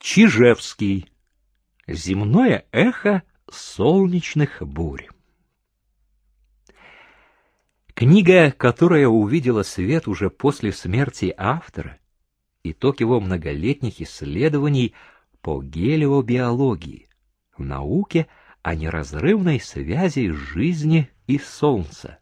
Чижевский. Земное эхо солнечных бурь. Книга, которая увидела свет уже после смерти автора, итог его многолетних исследований по гелиобиологии, науке о неразрывной связи жизни и Солнца.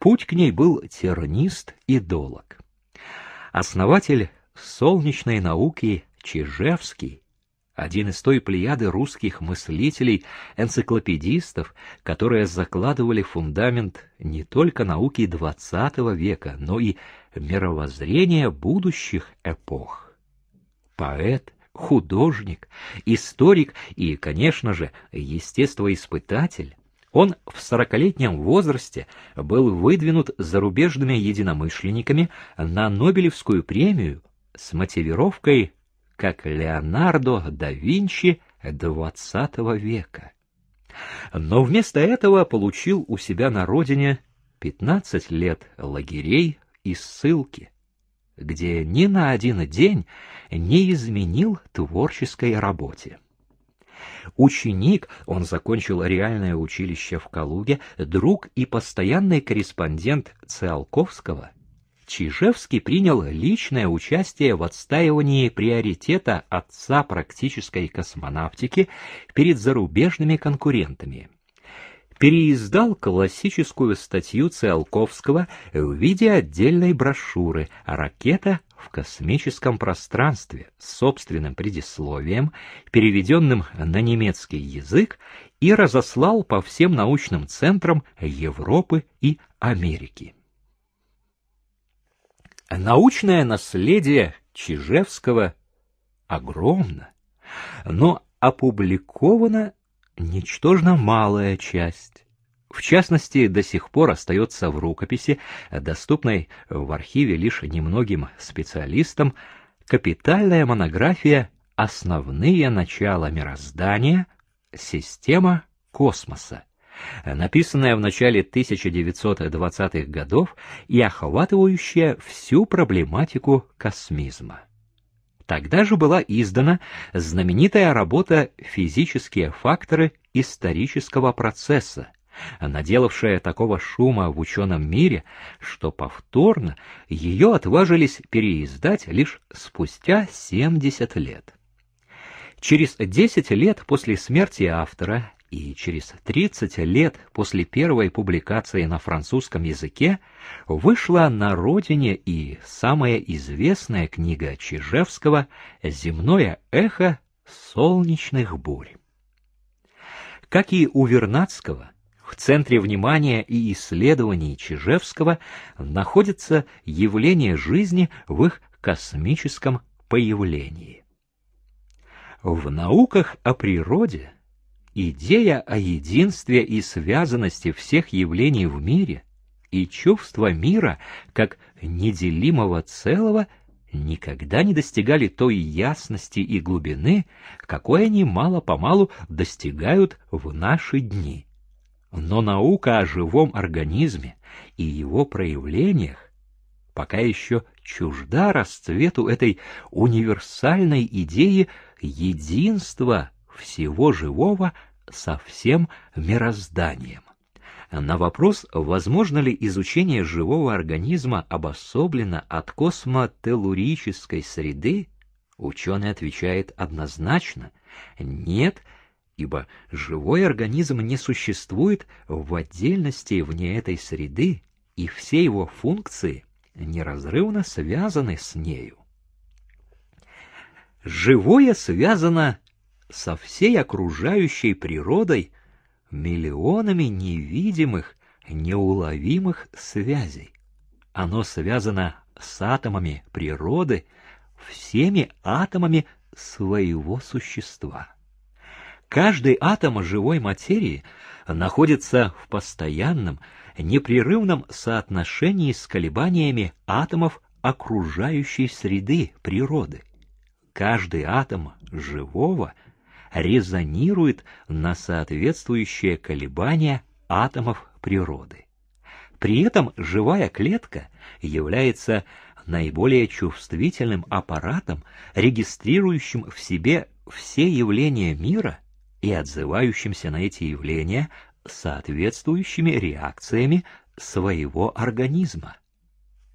Путь к ней был тернист и долог. Основатель солнечной науки Чижевский один из той плеяды русских мыслителей, энциклопедистов, которые закладывали фундамент не только науки XX века, но и мировоззрения будущих эпох. Поэт, художник, историк и, конечно же, естествоиспытатель, он в сорокалетнем возрасте был выдвинут зарубежными единомышленниками на Нобелевскую премию с мотивировкой как Леонардо да Винчи XX века. Но вместо этого получил у себя на родине 15 лет лагерей и ссылки, где ни на один день не изменил творческой работе. Ученик, он закончил реальное училище в Калуге, друг и постоянный корреспондент Циолковского, Чижевский принял личное участие в отстаивании приоритета отца практической космонавтики перед зарубежными конкурентами. Переиздал классическую статью Циолковского в виде отдельной брошюры «Ракета в космическом пространстве» с собственным предисловием, переведенным на немецкий язык, и разослал по всем научным центрам Европы и Америки. Научное наследие Чижевского огромно, но опубликована ничтожно малая часть. В частности, до сих пор остается в рукописи, доступной в архиве лишь немногим специалистам, капитальная монография «Основные начала мироздания. Система космоса», написанная в начале 1920-х годов и охватывающая всю проблематику космизма. Тогда же была издана знаменитая работа «Физические факторы исторического процесса», наделавшая такого шума в ученом мире, что повторно ее отважились переиздать лишь спустя 70 лет. Через 10 лет после смерти автора и через 30 лет после первой публикации на французском языке вышла на родине и самая известная книга Чижевского «Земное эхо солнечных бурь». Как и у Вернадского, в центре внимания и исследований Чижевского находится явление жизни в их космическом появлении. В науках о природе – Идея о единстве и связанности всех явлений в мире и чувство мира как неделимого целого никогда не достигали той ясности и глубины, какой они мало-помалу достигают в наши дни. Но наука о живом организме и его проявлениях пока еще чужда расцвету этой универсальной идеи единства всего живого со всем мирозданием. На вопрос, возможно ли изучение живого организма обособленно от космотеллурической среды, ученый отвечает однозначно «нет», ибо живой организм не существует в отдельности вне этой среды, и все его функции неразрывно связаны с нею. Живое связано со всей окружающей природой миллионами невидимых, неуловимых связей. Оно связано с атомами природы, всеми атомами своего существа. Каждый атом живой материи находится в постоянном, непрерывном соотношении с колебаниями атомов окружающей среды природы. Каждый атом живого — резонирует на соответствующее колебания атомов природы. При этом живая клетка является наиболее чувствительным аппаратом, регистрирующим в себе все явления мира и отзывающимся на эти явления соответствующими реакциями своего организма.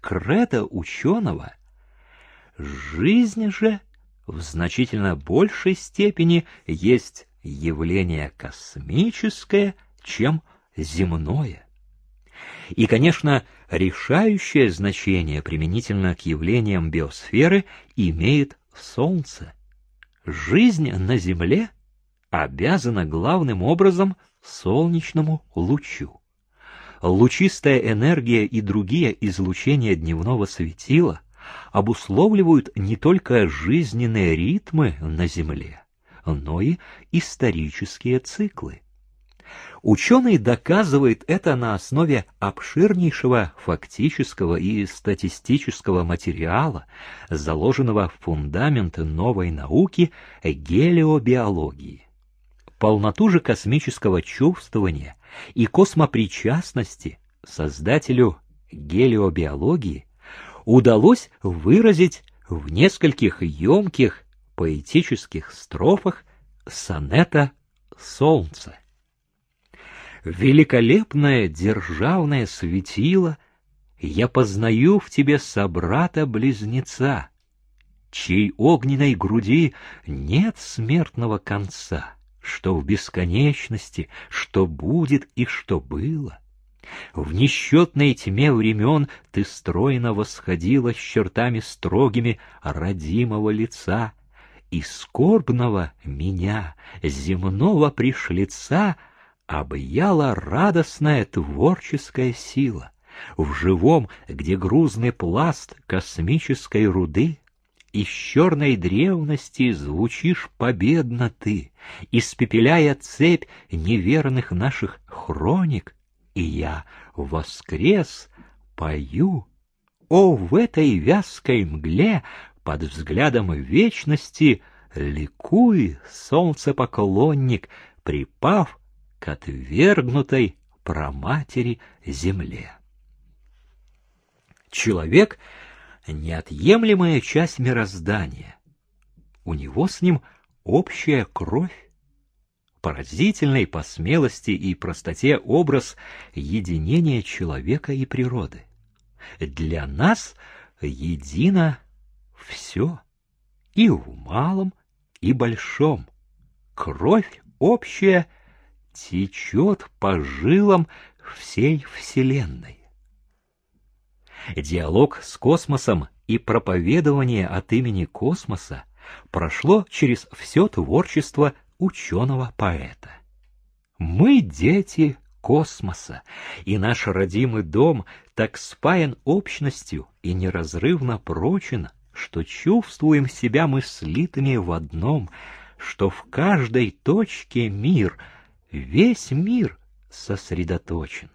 Кредо ученого — жизнь же в значительно большей степени есть явление космическое, чем земное. И, конечно, решающее значение применительно к явлениям биосферы имеет Солнце. Жизнь на Земле обязана главным образом солнечному лучу. Лучистая энергия и другие излучения дневного светила обусловливают не только жизненные ритмы на Земле, но и исторические циклы. Ученый доказывает это на основе обширнейшего фактического и статистического материала, заложенного в фундамент новой науки гелиобиологии. Полноту же космического чувствования и космопричастности создателю гелиобиологии удалось выразить в нескольких емких поэтических строфах сонета «Солнце». Великолепное державное светило, Я познаю в тебе собрата-близнеца, Чьей огненной груди нет смертного конца, Что в бесконечности, что будет и что было. В несчетной тьме времен ты стройно восходила с чертами строгими родимого лица, и скорбного меня, земного пришлица, объяла радостная творческая сила. В живом, где грузный пласт космической руды, из черной древности звучишь победно ты, испепеляя цепь неверных наших хроник, и я воскрес, пою. О, в этой вязкой мгле под взглядом вечности ликуй, солнцепоклонник, припав к отвергнутой праматери земле. Человек — неотъемлемая часть мироздания. У него с ним общая кровь. Поразительный по смелости и простоте образ единения человека и природы. Для нас едино все, и в малом, и большом. Кровь общая — течет по жилам всей Вселенной. Диалог с космосом и проповедование от имени космоса прошло через все творчество ученого-поэта. Мы дети космоса, и наш родимый дом так спаян общностью и неразрывно прочен, что чувствуем себя мы слитыми в одном, что в каждой точке мир — весь мир сосредоточен.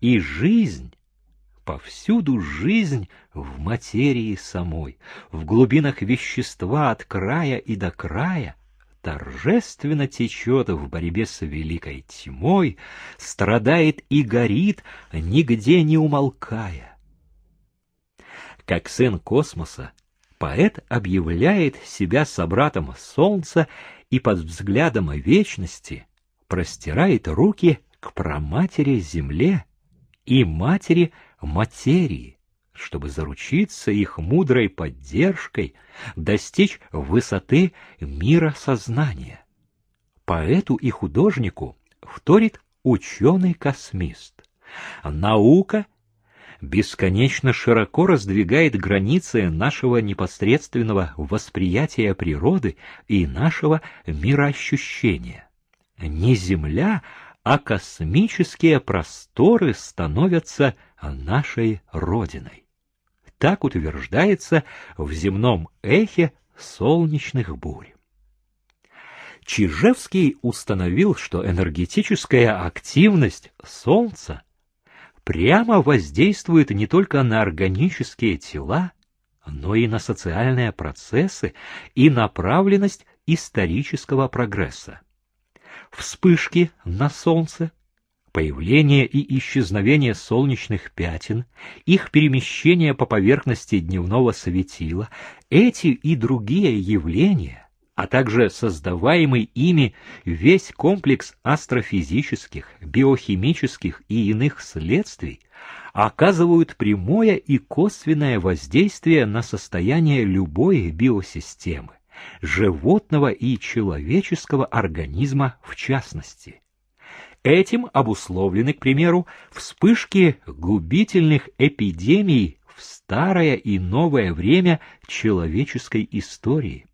И жизнь, повсюду жизнь в материи самой, в глубинах вещества от края и до края, торжественно течет в борьбе с великой тьмой, страдает и горит, нигде не умолкая. Как сын космоса, поэт объявляет себя собратом солнца и под взглядом вечности простирает руки к праматери земле и матери материи, чтобы заручиться их мудрой поддержкой, достичь высоты мира сознания. Поэту и художнику вторит ученый-космист. Наука бесконечно широко раздвигает границы нашего непосредственного восприятия природы и нашего мироощущения не Земля, а космические просторы становятся нашей Родиной. Так утверждается в земном эхе солнечных бурь. Чижевский установил, что энергетическая активность Солнца прямо воздействует не только на органические тела, но и на социальные процессы и направленность исторического прогресса вспышки на солнце Появление и исчезновение солнечных пятен, их перемещение по поверхности дневного светила, эти и другие явления, а также создаваемый ими весь комплекс астрофизических, биохимических и иных следствий оказывают прямое и косвенное воздействие на состояние любой биосистемы, животного и человеческого организма в частности. Этим обусловлены, к примеру, вспышки губительных эпидемий в старое и новое время человеческой истории,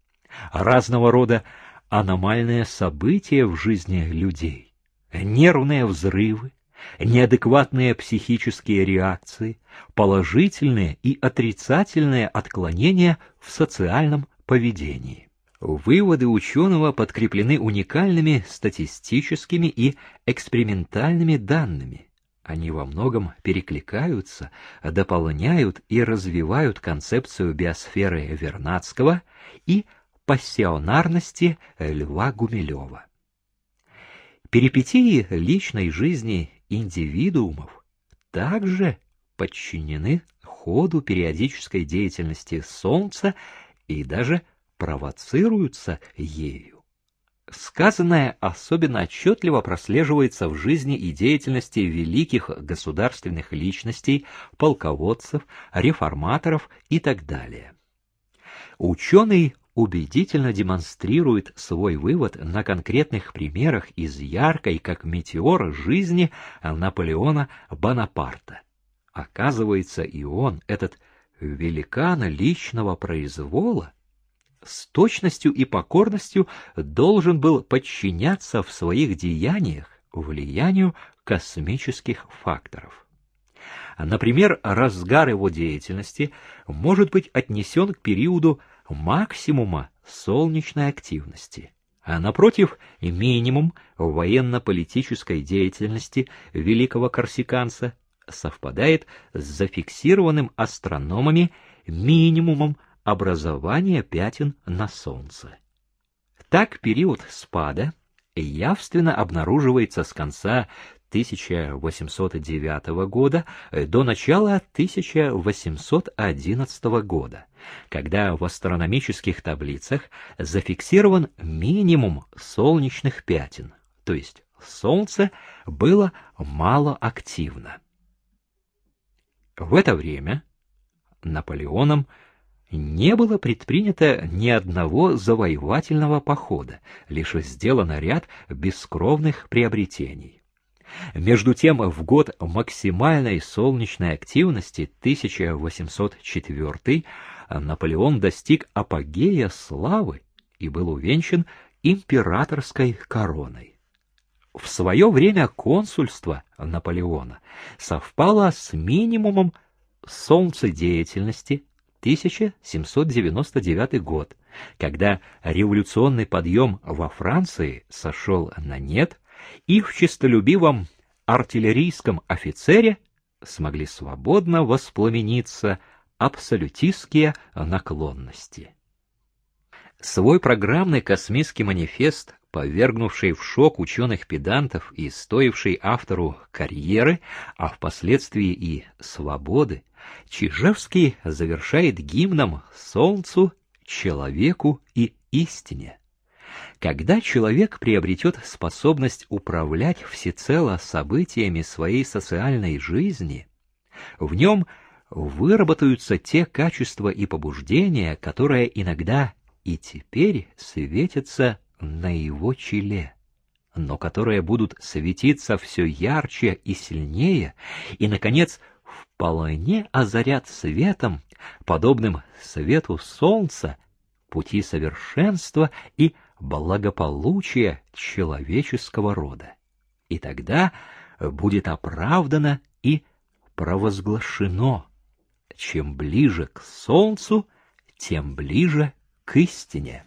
разного рода аномальные события в жизни людей, нервные взрывы, неадекватные психические реакции, положительные и отрицательные отклонения в социальном поведении. Выводы ученого подкреплены уникальными статистическими и экспериментальными данными. Они во многом перекликаются, дополняют и развивают концепцию биосферы Вернадского и пассионарности Льва Гумилева. Перипетии личной жизни индивидуумов также подчинены ходу периодической деятельности Солнца и даже провоцируются ею. Сказанное особенно отчетливо прослеживается в жизни и деятельности великих государственных личностей, полководцев, реформаторов и так далее. Ученый убедительно демонстрирует свой вывод на конкретных примерах из яркой, как метеор, жизни Наполеона Бонапарта. Оказывается, и он, этот великан личного произвола, с точностью и покорностью должен был подчиняться в своих деяниях влиянию космических факторов. Например, разгар его деятельности может быть отнесен к периоду максимума солнечной активности, а напротив, минимум военно-политической деятельности великого корсиканца совпадает с зафиксированным астрономами минимумом образования пятен на Солнце. Так период спада явственно обнаруживается с конца 1809 года до начала 1811 года, когда в астрономических таблицах зафиксирован минимум солнечных пятен, то есть Солнце было малоактивно. В это время Наполеоном не было предпринято ни одного завоевательного похода, лишь сделано ряд бескровных приобретений. Между тем, в год максимальной солнечной активности 1804 Наполеон достиг апогея славы и был увенчан императорской короной. В свое время консульство Наполеона совпало с минимумом солнцедеятельности 1799 год, когда революционный подъем во Франции сошел на нет, и в честолюбивом артиллерийском офицере смогли свободно воспламениться абсолютистские наклонности. Свой программный космический манифест, повергнувший в шок ученых-педантов и стоивший автору карьеры, а впоследствии и свободы, Чижевский завершает гимном солнцу, человеку и истине. Когда человек приобретет способность управлять всецело событиями своей социальной жизни, в нем выработаются те качества и побуждения, которые иногда и теперь светятся на его челе, но которые будут светиться все ярче и сильнее, и, наконец, вполне озарят светом, подобным свету солнца, пути совершенства и благополучия человеческого рода. И тогда будет оправдано и провозглашено, чем ближе к солнцу, тем ближе к истине.